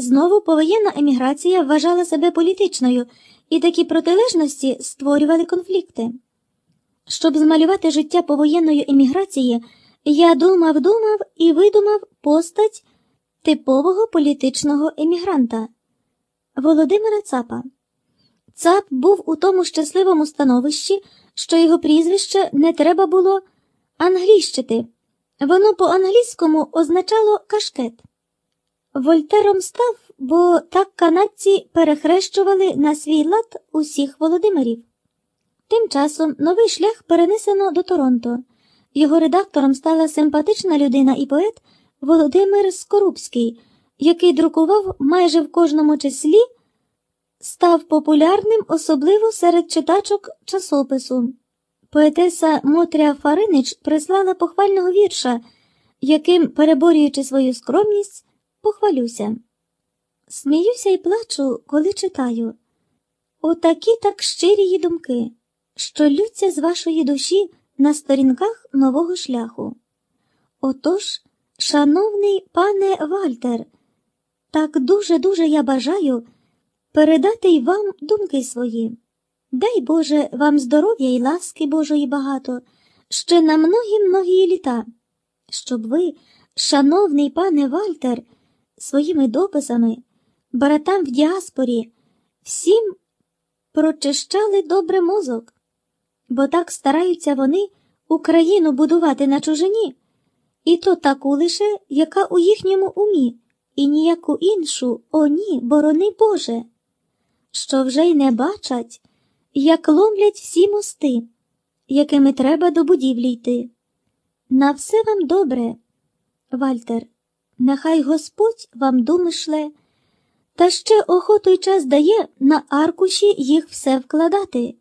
Знову повоєнна еміграція вважала себе політичною, і такі протилежності створювали конфлікти. Щоб змалювати життя повоєнної еміграції, я думав, думав і видумав постать типового політичного емігранта Володимира Цапа. Цап був у тому щасливому становищі, що його прізвище не треба було англійщити. Воно по-англійському означало кашкет. Вольтером став, бо так канадці перехрещували на свій лад усіх Володимирів. Тим часом новий шлях перенесено до Торонто. Його редактором стала симпатична людина і поет Володимир Скорубський, який друкував майже в кожному числі, став популярним, особливо серед читачок часопису. Поетеса Мотря Фаринич прислала похвального вірша, яким, переборюючи свою скромність, похвалюся. Сміюся і плачу, коли читаю. Отакі так щирі її думки, що лються з вашої душі на сторінках нового шляху. Отож, шановний пане Вальтер, так дуже-дуже я бажаю передати й вам думки свої. Дай Боже вам здоров'я і ласки Божої багато, ще на многі-многі літа, щоб ви, шановний пане Вальтер, своїми дописами, братам в діаспорі, всім прочищали добре мозок, бо так стараються вони Україну будувати на чужині, і то таку лише, яка у їхньому умі, і ніяку іншу, о ні, борони Боже, що вже й не бачать як ломлять всі мости, якими треба до будівлі йти. На все вам добре, Вальтер, нехай Господь вам думи шле, та ще охоту й час дає на аркуші їх все вкладати,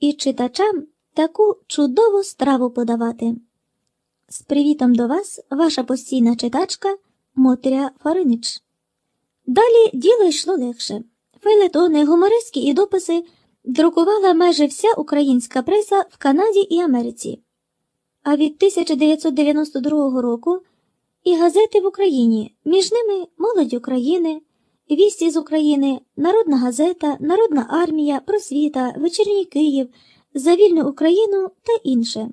і читачам таку чудову страву подавати. З привітом до вас, ваша постійна читачка Мотря Фаринич. Далі діло йшло легше. Фейлетони, гумористські і дописи друкувала майже вся українська преса в Канаді і Америці, а від 1992 року і газети в Україні, між ними Молодь України, Вісті з України, Народна газета, Народна армія, Просвіта, Вечірній Київ, За вільну Україну та інше.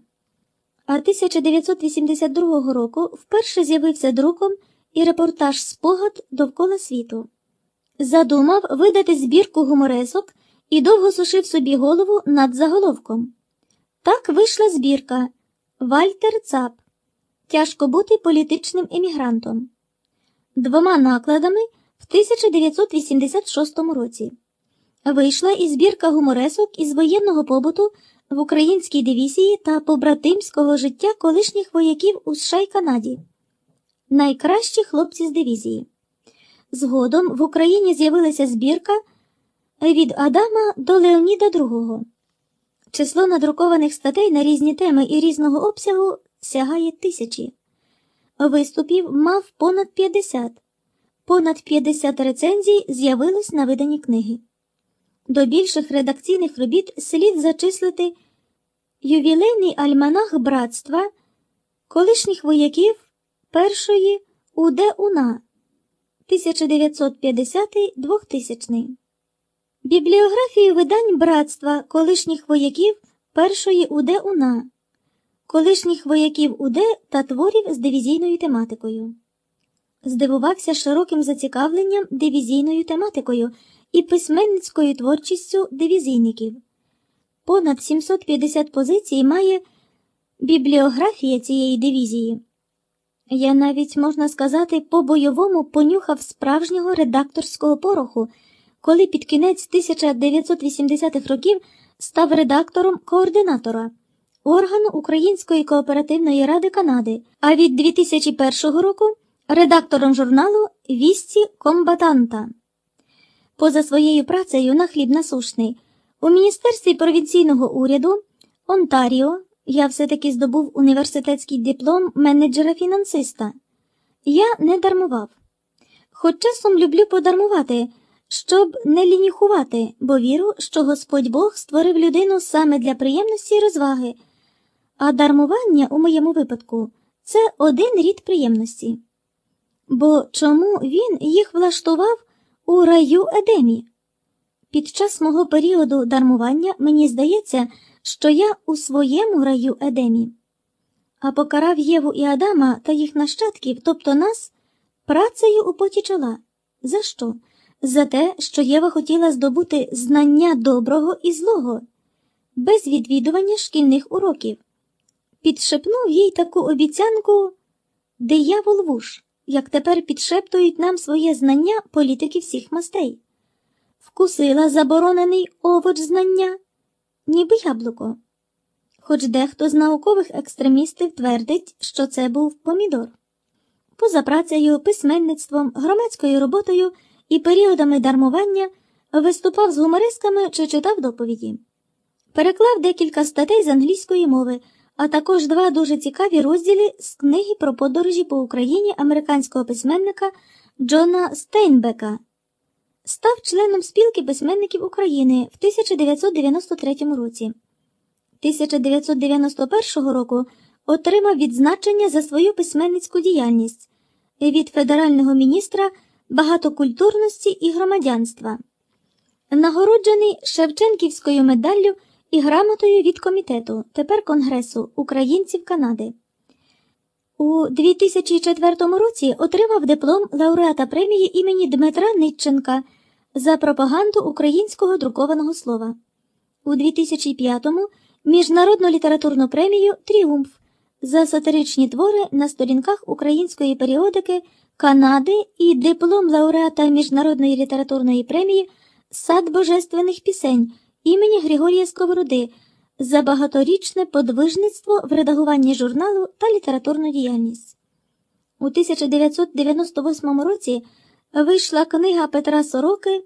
А 1982 року вперше з'явився друком і репортаж Спогад довкола світу. Задумав видати збірку гуморесок і довго сушив собі голову над заголовком. Так вийшла збірка Вальтер Цап. Тяжко бути політичним емігрантом. Двома накладами в 1986 році. Вийшла і збірка гуморесок із воєнного побуту в українській дивізії та побратимського життя колишніх вояків у США й Канаді. Найкращі хлопці з дивізії. Згодом в Україні з'явилася збірка від Адама до Леоніда II. Число надрукованих статей на різні теми і різного обсягу сягає тисячі. Виступів мав понад 50. Понад 50 рецензій з'явилось на видані книги. До більших редакційних робіт слід зачислити ювілейний альманах братства колишніх вояків першої УД-УНА 1950-2000 Бібліографію видань братства колишніх вояків першої УД УНА, колишніх вояків УД та творів з дивізійною тематикою. Здивувався широким зацікавленням дивізійною тематикою і письменницькою творчістю дивізійників. Понад 750 позицій має бібліографія цієї дивізії. Я навіть, можна сказати, по бойовому понюхав справжнього редакторського пороху коли під кінець 1980-х років став редактором координатора органу Української кооперативної ради Канади, а від 2001 року редактором журналу Вісті Комбатанта. Поза своєю працею на хліб насушний у Міністерстві провінційного уряду Онтаріо я все-таки здобув університетський диплом менеджера-фінансиста. Я не дармував. Хоч часом люблю подармувати щоб не лініхувати, бо віру, що Господь Бог створив людину саме для приємності і розваги, а дармування у моєму випадку це один рід приємності. Бо чому він їх влаштував у раю Едемі? Під час мого періоду дармування мені здається, що я у своєму раю Едемі, а покарав Єву і Адама та їх нащадків, тобто нас, працею у поті чола. За що? За те, що Єва хотіла здобути знання доброго і злого, без відвідування шкільних уроків. Підшепнув їй таку обіцянку диявол вуш, як тепер підшептують нам своє знання політики всіх мастей. Вкусила заборонений овоч знання, ніби яблуко. Хоч дехто з наукових екстремістів твердить, що це був помідор. Поза працею, письменництвом, громадською роботою і періодами дармування виступав з гумористками чи читав доповіді. Переклав декілька статей з англійської мови, а також два дуже цікаві розділи з книги про подорожі по Україні американського письменника Джона Стейнбека. Став членом спілки письменників України в 1993 році. 1991 року отримав відзначення за свою письменницьку діяльність від федерального міністра багатокультурності і громадянства, нагороджений Шевченківською медаллю і грамотою від комітету, тепер Конгресу українців Канади. У 2004 році отримав диплом лауреата премії імені Дмитра Нитченка за пропаганду українського друкованого слова. У 2005-му міжнародну літературну премію Тріумф за сатиричні твори на сторінках української періодики Канади і диплом лауреата міжнародної літературної премії Сад божественних пісень імені Григорія Сковороди за багаторічне подвижництво в редагуванні журналу та літературну діяльність. У 1998 році вийшла книга Петра Сороки